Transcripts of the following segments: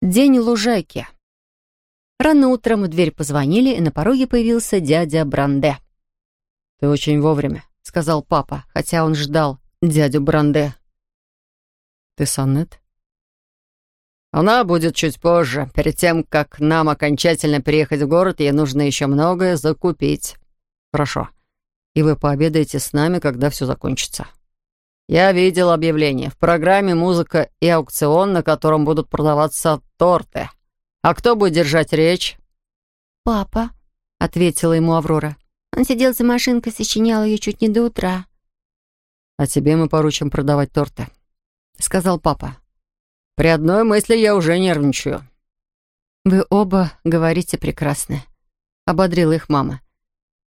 День лужайки. Рано утром в дверь позвонили, и на пороге появился дядя Бранде. «Ты очень вовремя», — сказал папа, хотя он ждал дядю Бранде. «Ты Саннет?» «Она будет чуть позже. Перед тем, как нам окончательно приехать в город, ей нужно еще многое закупить». «Хорошо. И вы пообедаете с нами, когда все закончится». Я видел объявление. В программе музыка и аукцион, на котором будут продаваться торты. А кто будет держать речь? «Папа», — ответила ему Аврора. «Он сидел за машинкой, сочинял ее чуть не до утра». «А тебе мы поручим продавать торты», — сказал папа. «При одной мысли я уже нервничаю». «Вы оба говорите прекрасно», — ободрила их мама.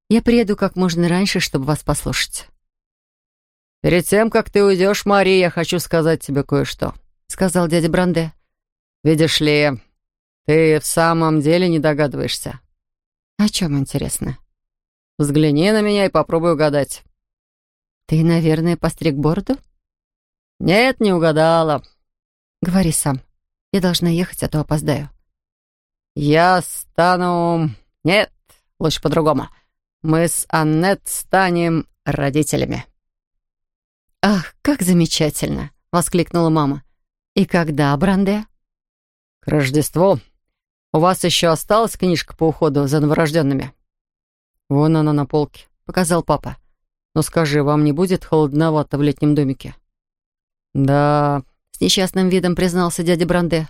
«Я приеду как можно раньше, чтобы вас послушать». «Перед тем, как ты уйдешь, Мария, я хочу сказать тебе кое-что», — сказал дядя Бранде. «Видишь ли, ты в самом деле не догадываешься». «О чем, интересно?» «Взгляни на меня и попробуй угадать». «Ты, наверное, постриг бороду?» «Нет, не угадала». «Говори сам. Я должна ехать, а то опоздаю». «Я стану...» «Нет, лучше по-другому. Мы с Аннет станем родителями». «Ах, как замечательно!» — воскликнула мама. «И когда, Бранде?» «К Рождеству. У вас еще осталась книжка по уходу за новорожденными?» «Вон она на полке», — показал папа. «Но скажи, вам не будет холодновато в летнем домике?» «Да», — с несчастным видом признался дядя Бранде.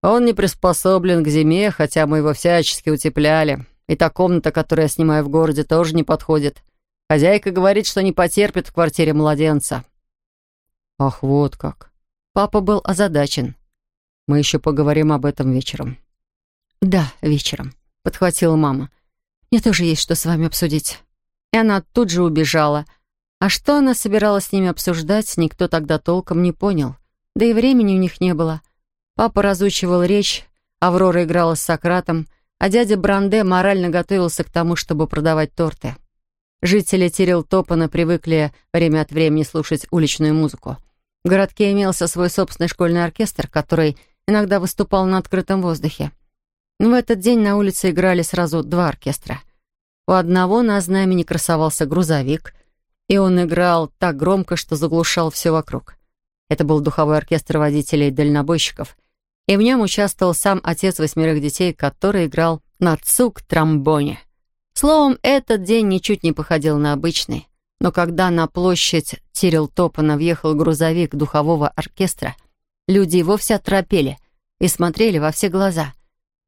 «Он не приспособлен к зиме, хотя мы его всячески утепляли. И та комната, которую я снимаю в городе, тоже не подходит. Хозяйка говорит, что не потерпит в квартире младенца». «Ах, вот как!» Папа был озадачен. «Мы еще поговорим об этом вечером». «Да, вечером», — подхватила мама. «Мне тоже есть что с вами обсудить». И она тут же убежала. А что она собиралась с ними обсуждать, никто тогда толком не понял. Да и времени у них не было. Папа разучивал речь, Аврора играла с Сократом, а дядя Бранде морально готовился к тому, чтобы продавать торты. Жители Тирил-Топана привыкли время от времени слушать уличную музыку. В городке имелся свой собственный школьный оркестр, который иногда выступал на открытом воздухе. Но в этот день на улице играли сразу два оркестра. У одного на знамени красовался грузовик, и он играл так громко, что заглушал все вокруг. Это был духовой оркестр водителей и дальнобойщиков, и в нем участвовал сам отец восьмерых детей, который играл на цук-тромбоне. Словом, этот день ничуть не походил на обычный. Но когда на площадь Тирил Топана въехал грузовик духового оркестра, люди вовсе оторопели и смотрели во все глаза.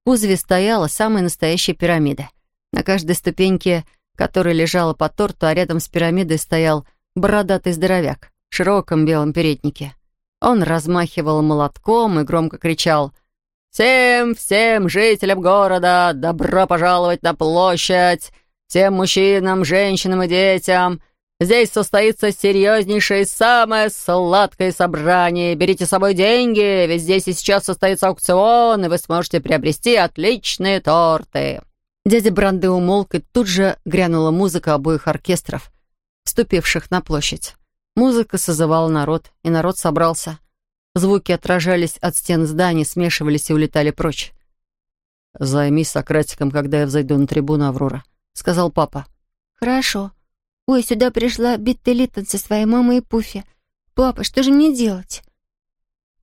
В кузове стояла самая настоящая пирамида. На каждой ступеньке, которая лежала по торту, а рядом с пирамидой стоял бородатый здоровяк в широком белом переднике. Он размахивал молотком и громко кричал — Всем, всем жителям города добро пожаловать на площадь! Всем мужчинам, женщинам и детям! Здесь состоится серьезнейшее и самое сладкое собрание. Берите с собой деньги, ведь здесь и сейчас состоится аукцион, и вы сможете приобрести отличные торты». Дядя Бранды умолк, и тут же грянула музыка обоих оркестров, вступивших на площадь. Музыка созывала народ, и народ собрался. Звуки отражались от стен зданий, смешивались и улетали прочь. «Займись Сократиком, когда я взойду на трибуну, Аврора», — сказал папа. «Хорошо. Ой, сюда пришла Битта Литтон со своей мамой и Пуфи. Папа, что же мне делать?»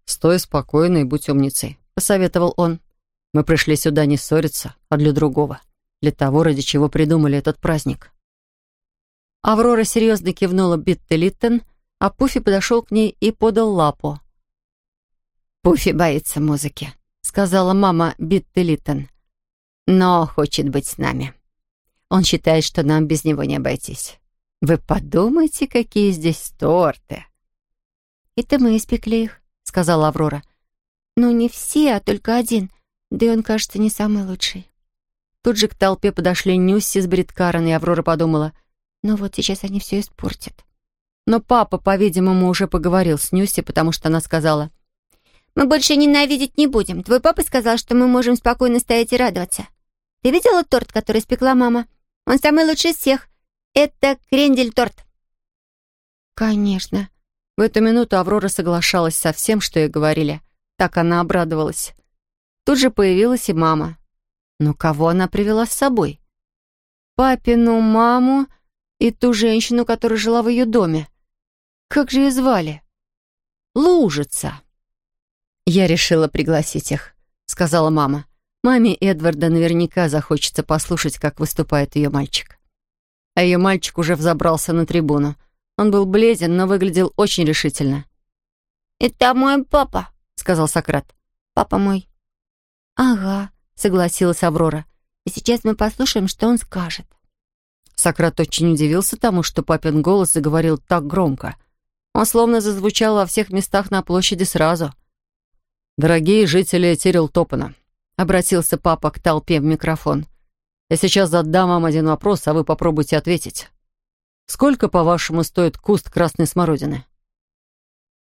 «Стой спокойно и будь умницей», — посоветовал он. «Мы пришли сюда не ссориться, а для другого. Для того, ради чего придумали этот праздник». Аврора серьезно кивнула Битте Литтон, а Пуфи подошел к ней и подал лапу. «Пуфи боится музыки», — сказала мама Битты Литтон. «Но хочет быть с нами. Он считает, что нам без него не обойтись. Вы подумайте, какие здесь торты!» «Это мы испекли их», — сказала Аврора. «Ну, не все, а только один. Да и он, кажется, не самый лучший». Тут же к толпе подошли Нюсси с Бриткарен, и Аврора подумала, «Ну вот сейчас они все испортят». Но папа, по-видимому, уже поговорил с Нюсси, потому что она сказала, мы больше ненавидеть не будем. Твой папа сказал, что мы можем спокойно стоять и радоваться. Ты видела торт, который испекла мама? Он самый лучший из всех. Это крендель-торт». «Конечно». В эту минуту Аврора соглашалась со всем, что ей говорили. Так она обрадовалась. Тут же появилась и мама. Но кого она привела с собой? Папину маму и ту женщину, которая жила в ее доме. Как же ее звали? Лужица. «Я решила пригласить их», — сказала мама. «Маме Эдварда наверняка захочется послушать, как выступает ее мальчик». А ее мальчик уже взобрался на трибуну. Он был бледен, но выглядел очень решительно. «Это мой папа», — сказал Сократ. «Папа мой». «Ага», — согласилась Аврора. «И сейчас мы послушаем, что он скажет». Сократ очень удивился тому, что папин голос заговорил так громко. Он словно зазвучал во всех местах на площади сразу. «Дорогие жители Тирил-Топана», — обратился папа к толпе в микрофон. «Я сейчас задам вам один вопрос, а вы попробуйте ответить. Сколько, по-вашему, стоит куст красной смородины?»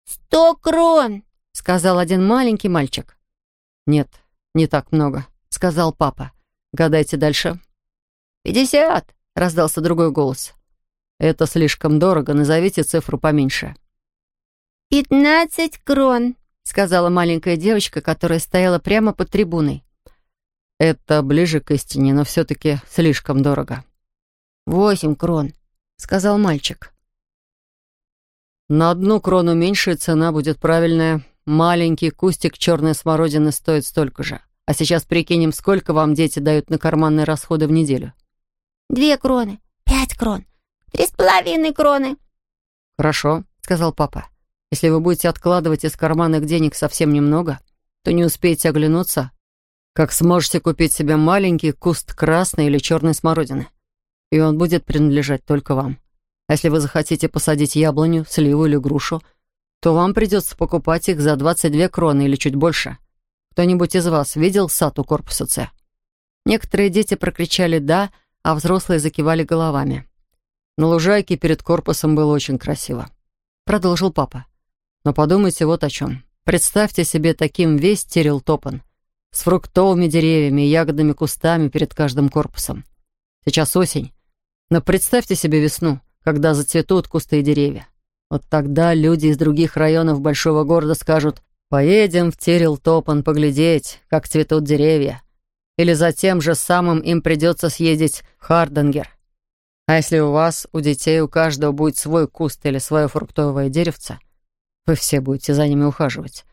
«Сто крон», — сказал один маленький мальчик. «Нет, не так много», — сказал папа. «Гадайте дальше». «Пятьдесят», — раздался другой голос. «Это слишком дорого, назовите цифру поменьше». «Пятнадцать крон», — сказала маленькая девочка, которая стояла прямо под трибуной. «Это ближе к истине, но все-таки слишком дорого». «Восемь крон», — сказал мальчик. На одну крону меньшая цена будет правильная. Маленький кустик черной смородины стоит столько же. А сейчас прикинем, сколько вам дети дают на карманные расходы в неделю. Две кроны, пять крон, три с половиной кроны. Хорошо, сказал папа. Если вы будете откладывать из карманных денег совсем немного, то не успеете оглянуться, как сможете купить себе маленький куст красной или черной смородины. И он будет принадлежать только вам. А если вы захотите посадить яблоню, сливу или грушу, то вам придется покупать их за 22 кроны или чуть больше. Кто-нибудь из вас видел сад у корпуса С? Некоторые дети прокричали «да», а взрослые закивали головами. На лужайке перед корпусом было очень красиво. Продолжил папа. Но подумайте вот о чем. Представьте себе таким весь Терил Топан. С фруктовыми деревьями и ягодными кустами перед каждым корпусом. Сейчас осень. Но представьте себе весну — когда зацветут кусты и деревья. Вот тогда люди из других районов большого города скажут «Поедем в Терил-Топан поглядеть, как цветут деревья». Или за тем же самым им придется съездить в Харденгер. А если у вас, у детей, у каждого будет свой куст или свое фруктовое деревце, вы все будете за ними ухаживать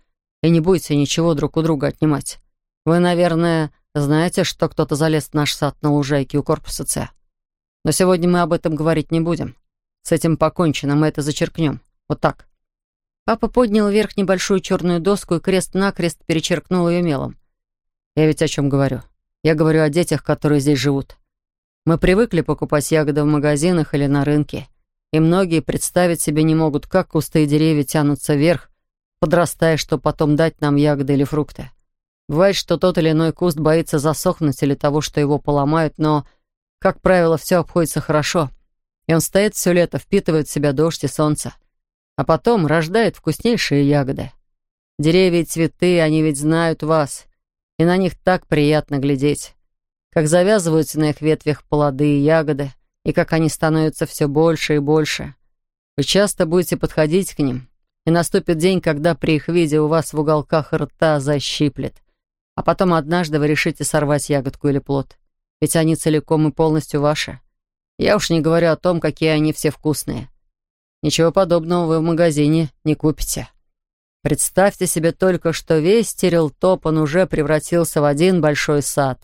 и не будете ничего друг у друга отнимать. Вы, наверное, знаете, что кто-то залез в наш сад на лужайке у корпуса С. Но сегодня мы об этом говорить не будем. С этим покончено, мы это зачеркнем. Вот так. Папа поднял вверх небольшую черную доску и крест-накрест перечеркнул ее мелом. Я ведь о чем говорю? Я говорю о детях, которые здесь живут. Мы привыкли покупать ягоды в магазинах или на рынке, и многие представить себе не могут, как кусты и деревья тянутся вверх, подрастая, чтобы потом дать нам ягоды или фрукты. Бывает, что тот или иной куст боится засохнуть или того, что его поломают, но как правило, все обходится хорошо. И он стоит все лето, впитывает в себя дождь и солнце. А потом рождает вкуснейшие ягоды. Деревья и цветы, они ведь знают вас. И на них так приятно глядеть. Как завязываются на их ветвях плоды и ягоды, и как они становятся все больше и больше. Вы часто будете подходить к ним, и наступит день, когда при их виде у вас в уголках рта защиплет. А потом однажды вы решите сорвать ягодку или плод ведь они целиком и полностью ваши. Я уж не говорю о том, какие они все вкусные. Ничего подобного вы в магазине не купите. Представьте себе только, что весь Терилтопан уже превратился в один большой сад,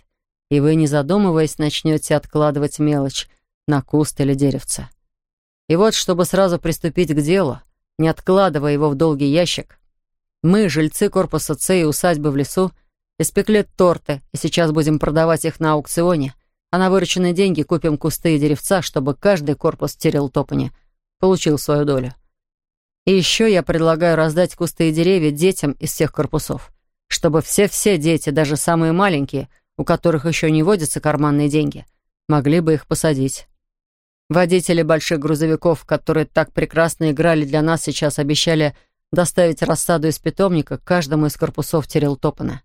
и вы, не задумываясь, начнете откладывать мелочь на куст или деревце. И вот, чтобы сразу приступить к делу, не откладывая его в долгий ящик, мы, жильцы корпуса С и усадьбы в лесу, Испекли торты, и сейчас будем продавать их на аукционе, а на вырученные деньги купим кусты и деревца, чтобы каждый корпус Терил-Топани получил свою долю. И еще я предлагаю раздать кусты и деревья детям из всех корпусов, чтобы все-все дети, даже самые маленькие, у которых еще не водятся карманные деньги, могли бы их посадить. Водители больших грузовиков, которые так прекрасно играли для нас, сейчас обещали доставить рассаду из питомника к каждому из корпусов Терилтопана.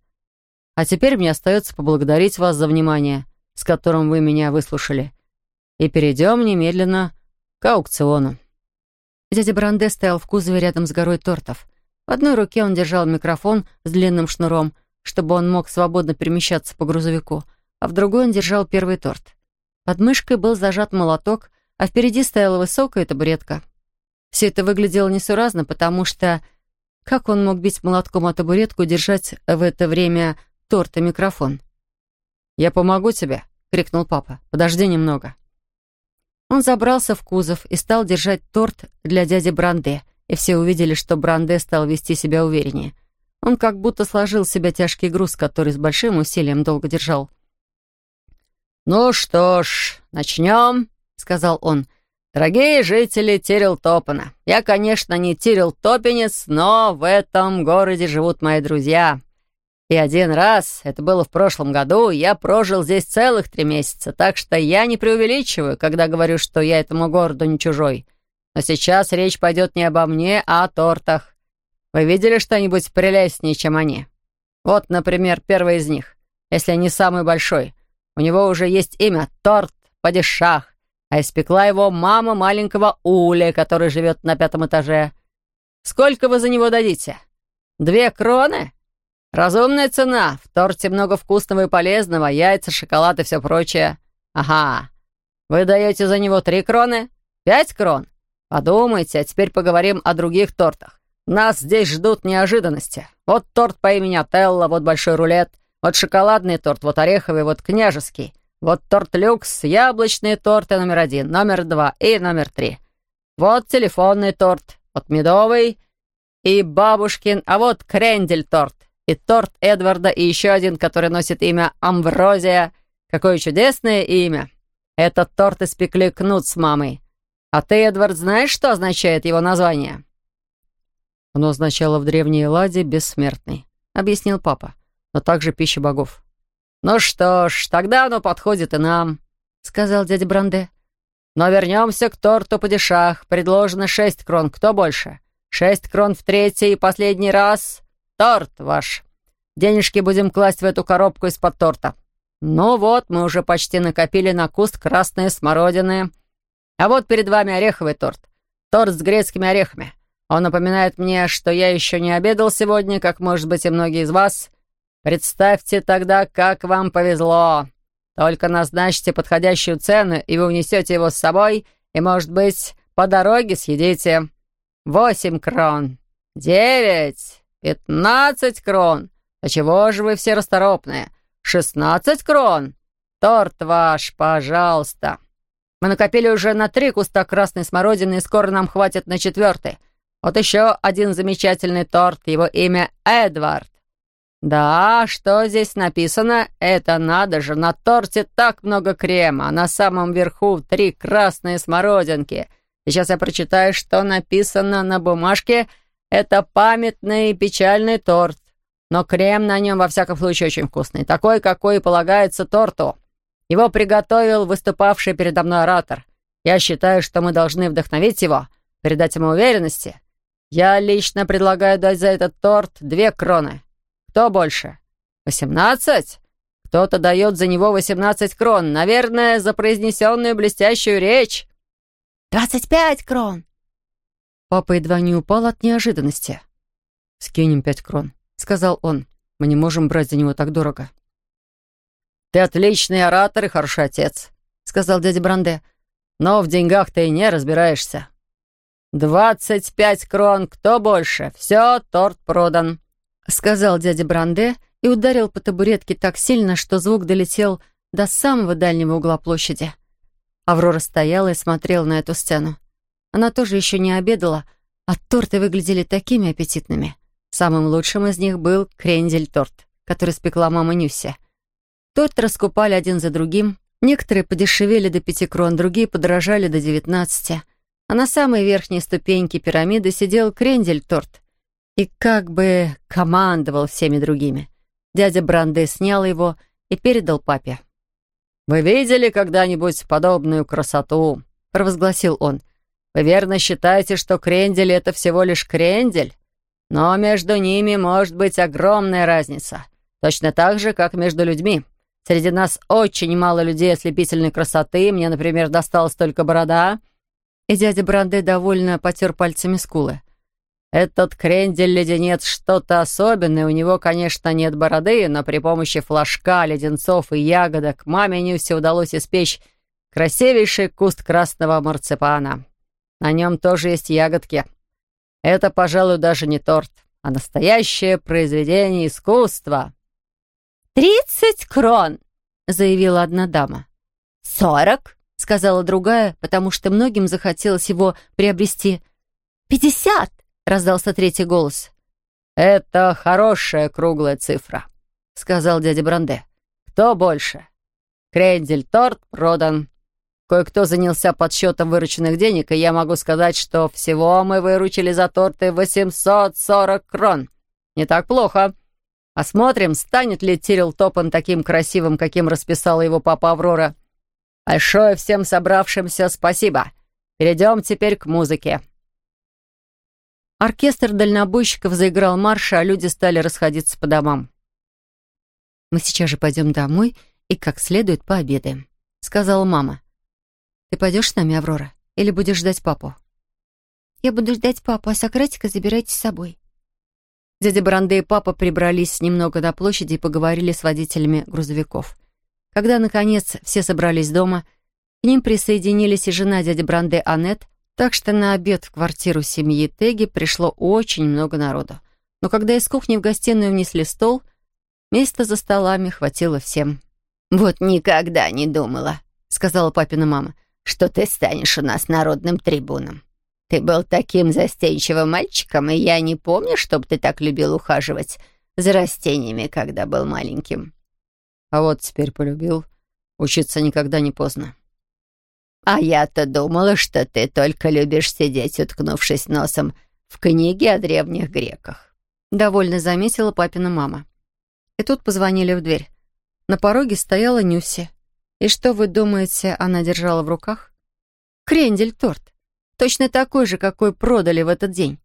А теперь мне остается поблагодарить вас за внимание, с которым вы меня выслушали. И перейдем немедленно к аукциону». Дядя Бранде стоял в кузове рядом с горой тортов. В одной руке он держал микрофон с длинным шнуром, чтобы он мог свободно перемещаться по грузовику, а в другой он держал первый торт. Под мышкой был зажат молоток, а впереди стояла высокая табуретка. Все это выглядело несуразно, потому что как он мог бить молотком о табуретку и держать в это время торт и микрофон? «Я помогу тебе», — крикнул папа. «Подожди немного». Он забрался в кузов и стал держать торт для дяди Бранде, и все увидели, что Бранде стал вести себя увереннее. Он как будто сложил в себя тяжкий груз, который с большим усилием долго держал. «Ну что ж, начнем», — сказал он. «Дорогие жители Тирил-Топана, я, конечно, не Тирил-Топенец, но в этом городе живут мои друзья. И один раз, это было в прошлом году, я прожил здесь целых три месяца, так что я не преувеличиваю, когда говорю, что я этому городу не чужой. Но сейчас речь пойдет не обо мне, а о тортах. Вы видели что-нибудь прелестнее, чем они? Вот, например, первый из них, если не самый большой. У него уже есть имя — Торт Падишах, а испекла его мама маленького Уля, который живет на пятом этаже. Сколько вы за него дадите? Две кроны? Разумная цена. В торте много вкусного и полезного, яйца, шоколад и все прочее. Ага. Вы даете за него три кроны? Пять крон? Подумайте, а теперь поговорим о других тортах. Нас здесь ждут неожиданности. Вот торт по имени Отелло, вот большой рулет, вот шоколадный торт, вот ореховый, вот княжеский. Вот торт люкс, яблочные торты номер один, номер два и номер три. Вот телефонный торт, вот медовый и бабушкин, а вот крендель-торт. И торт Эдварда, и еще один, который носит имя Амврозия. Какое чудесное имя. Этот торт испекли Кнут с мамой. А ты, Эдвард, знаешь, что означает его название? Оно означало в древней Ладе «бессмертный», — объяснил папа, но также пища богов. «Ну что ж, тогда оно подходит и нам», — сказал дядя Бранде. «Но вернемся к торту по дешах. Предложено шесть крон. Кто больше? Шесть крон в третий и последний раз. Торт ваш. Денежки будем класть в эту коробку из-под торта. Ну вот, мы уже почти накопили на куст красные смородины. А вот перед вами ореховый торт. Торт с грецкими орехами. Он напоминает мне, что я еще не обедал сегодня, как, может быть, и многие из вас». Представьте тогда, как вам повезло. Только назначьте подходящую цену, и вы унесете его с собой, и, может быть, по дороге съедите. Восемь крон. Девять. Пятнадцать крон. А чего же вы все расторопные? Шестнадцать крон. Торт ваш, пожалуйста. Мы накопили уже на три куста красной смородины, и скоро нам хватит на четвертый. Вот еще один замечательный торт, его имя Эдвард. «Да, что здесь написано? Это надо же, на торте так много крема, а на самом верху три красные смородинки. Сейчас я прочитаю, что написано на бумажке. Это памятный печальный торт, но крем на нем во всяком случае очень вкусный, такой, какой и полагается торту. Его приготовил выступавший передо мной оратор. Я считаю, что мы должны вдохновить его, передать ему уверенности. Я лично предлагаю дать за этот торт две кроны». Кто больше? Восемнадцать? Кто-то дает за него восемнадцать крон. Наверное, за произнесенную блестящую речь. «Двадцать пять крон!» Папа едва не упал от неожиданности. «Скинем пять крон», — сказал он. «Мы не можем брать за него так дорого». «Ты отличный оратор и хороший отец», — сказал дядя Бранде. «Но в деньгах ты не разбираешься». «Двадцать пять крон, кто больше? Все, торт продан». — сказал дядя Бранде и ударил по табуретке так сильно, что звук долетел до самого дальнего угла площади. Аврора стояла и смотрела на эту сцену. Она тоже еще не обедала, а торты выглядели такими аппетитными. Самым лучшим из них был крендель-торт, который спекла мама Нюся. Торт раскупали один за другим. Некоторые подешевели до пяти крон, другие подорожали до девятнадцати. А на самой верхней ступеньке пирамиды сидел крендель-торт, и как бы командовал всеми другими. Дядя Бранде снял его и передал папе. «Вы видели когда-нибудь подобную красоту?» — провозгласил он. «Вы верно считаете, что крендель — это всего лишь крендель? Но между ними может быть огромная разница. Точно так же, как между людьми. Среди нас очень мало людей ослепительной красоты. Мне, например, досталась только борода». И дядя Бранде довольно потер пальцами скулы. Этот крендель-леденец что-то особенное. У него, конечно, нет бороды, но при помощи флажка, леденцов и ягодок маме Нюсе удалось испечь красивейший куст красного марципана. На нем тоже есть ягодки. Это, пожалуй, даже не торт, а настоящее произведение искусства. «Тридцать крон!» — заявила одна дама. «Сорок!» — сказала другая, потому что многим захотелось его приобрести. «Пятьдесят!» — раздался третий голос. «Это хорошая круглая цифра», — сказал дядя Бранде. «Кто больше?» «Крендель-торт продан. Кое-кто занялся подсчетом вырученных денег, и я могу сказать, что всего мы выручили за торты 840 крон. Не так плохо. Посмотрим, станет ли Тирил Топан таким красивым, каким расписала его папа Аврора. Большое всем собравшимся спасибо. Перейдем теперь к музыке. Оркестр дальнобойщиков заиграл марш, а люди стали расходиться по домам. «Мы сейчас же пойдем домой и как следует пообедаем», — сказала мама. «Ты пойдешь с нами, Аврора, или будешь ждать папу?» «Я буду ждать папу, а Сократика забирайте с собой». Дядя Баранде и папа прибрались немного до площади и поговорили с водителями грузовиков. Когда, наконец, все собрались дома, к ним присоединились и жена дяди Бранде Аннет, так что на обед в квартиру семьи Теги пришло очень много народу. Но когда из кухни в гостиную внесли стол, места за столами хватило всем. «Вот никогда не думала», — сказала папина мама, что ты станешь у нас народным трибуном. Ты был таким застенчивым мальчиком, и я не помню, чтобы ты так любил ухаживать за растениями, когда был маленьким. А вот теперь полюбил. Учиться никогда не поздно. А я-то думала, что ты только любишь сидеть, уткнувшись носом в книге о древних греках. Довольно заметила папина мама. И тут позвонили в дверь. На пороге стояла Нюси. И что вы думаете, она держала в руках? Крендель-торт. Точно такой же, какой продали в этот день.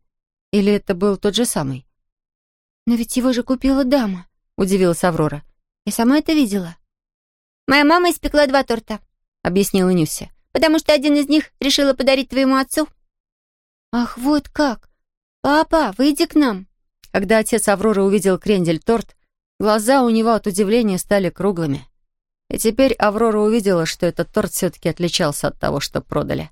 Или это был тот же самый? «Но ведь его же купила дама», — удивилась Аврора. «Я сама это видела». «Моя мама испекла два торта», — объяснила Нюся, «потому что один из них решила подарить твоему отцу». «Ах, вот как! Папа, выйди к нам!» Когда отец Авроры увидел крендель-торт, глаза у него от удивления стали круглыми. И теперь Аврора увидела, что этот торт все-таки отличался от того, что продали.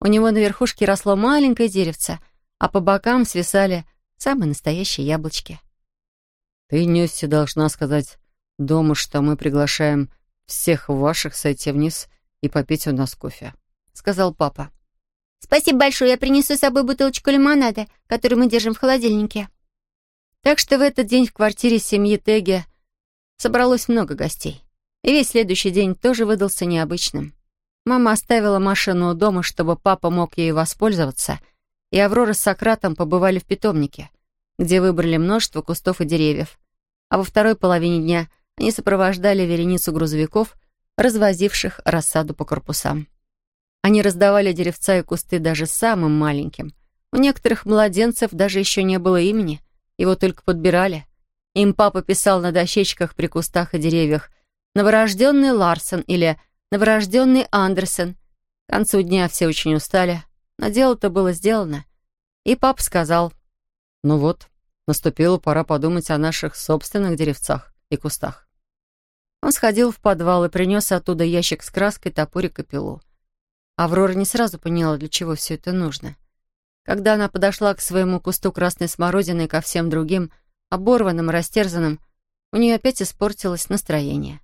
У него на верхушке росло маленькое деревце, а по бокам свисали самые настоящие яблочки. «Ты, Нюсси, должна сказать дома, что мы приглашаем всех ваших сойти вниз и попить у нас кофе», — сказал папа. «Спасибо большое, я принесу с собой бутылочку лимонада, которую мы держим в холодильнике». Так что в этот день в квартире семьи Теги собралось много гостей. И весь следующий день тоже выдался необычным. Мама оставила машину у дома, чтобы папа мог ею воспользоваться, и Аврора с Сократом побывали в питомнике, где выбрали множество кустов и деревьев. А во второй половине дня они сопровождали вереницу грузовиков, развозивших рассаду по корпусам. Они раздавали деревца и кусты даже самым маленьким. У некоторых младенцев даже еще не было имени, его только подбирали. Им папа писал на дощечках при кустах и деревьях «Новорожденный Ларсон» или новорожденный Андерсон. К концу дня все очень устали, но дело-то было сделано. И папа сказал, «Ну вот, наступила пора подумать о наших собственных деревцах и кустах». Он сходил в подвал и принес оттуда ящик с краской, топорик и пилу. Аврора не сразу поняла, для чего все это нужно. Когда она подошла к своему кусту красной смородины и ко всем другим, оборванным, растерзанным, у нее опять испортилось настроение.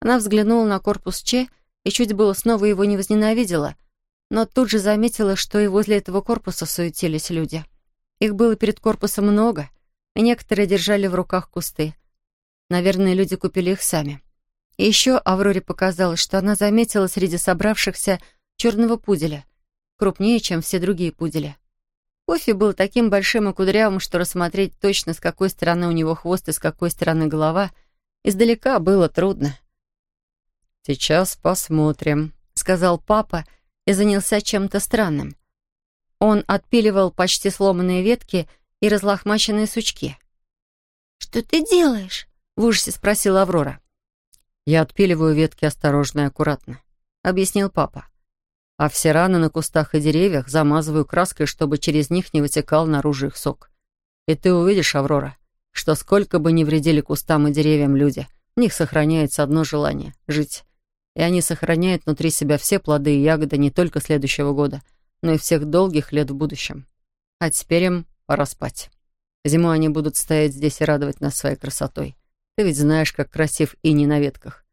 Она взглянула на корпус Че и чуть было снова его не возненавидела, но тут же заметила, что и возле этого корпуса суетились люди. Их было перед корпусом много, и некоторые держали в руках кусты. Наверное, люди купили их сами. И еще Авроре показалось, что она заметила среди собравшихся черного пуделя, крупнее, чем все другие пудели. Кофе был таким большим и кудрявым, что рассмотреть точно, с какой стороны у него хвост и с какой стороны голова, издалека было трудно. «Сейчас посмотрим», — сказал папа и занялся чем-то странным. Он отпиливал почти сломанные ветки и разлохмаченные сучки. «Что ты делаешь?» — в ужасе спросила Аврора. «Я отпиливаю ветки осторожно и аккуратно», — объяснил папа. А все раны на кустах и деревьях замазываю краской, чтобы через них не вытекал наружу их сок. И ты увидишь, Аврора, что сколько бы ни вредили кустам и деревьям люди, в них сохраняется одно желание — жить. И они сохраняют внутри себя все плоды и ягоды не только следующего года, но и всех долгих лет в будущем. А теперь им пора спать. Зимой они будут стоять здесь и радовать нас своей красотой. Ты ведь знаешь, как красив иней на ветках.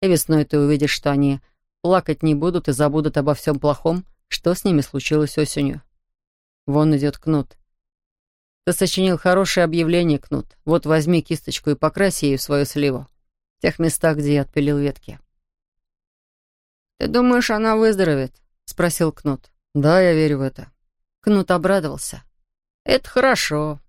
И весной ты увидишь, что они плакать не будут и забудут обо всем плохом, что с ними случилось осенью. Вон идет Кнут. Ты сочинил хорошее объявление, Кнут. Вот возьми кисточку и покрась ею свою сливу. В тех местах, где я отпилил ветки. «Ты думаешь, она выздоровеет?» — спросил Кнут. «Да, я верю в это». Кнут обрадовался. «Это хорошо.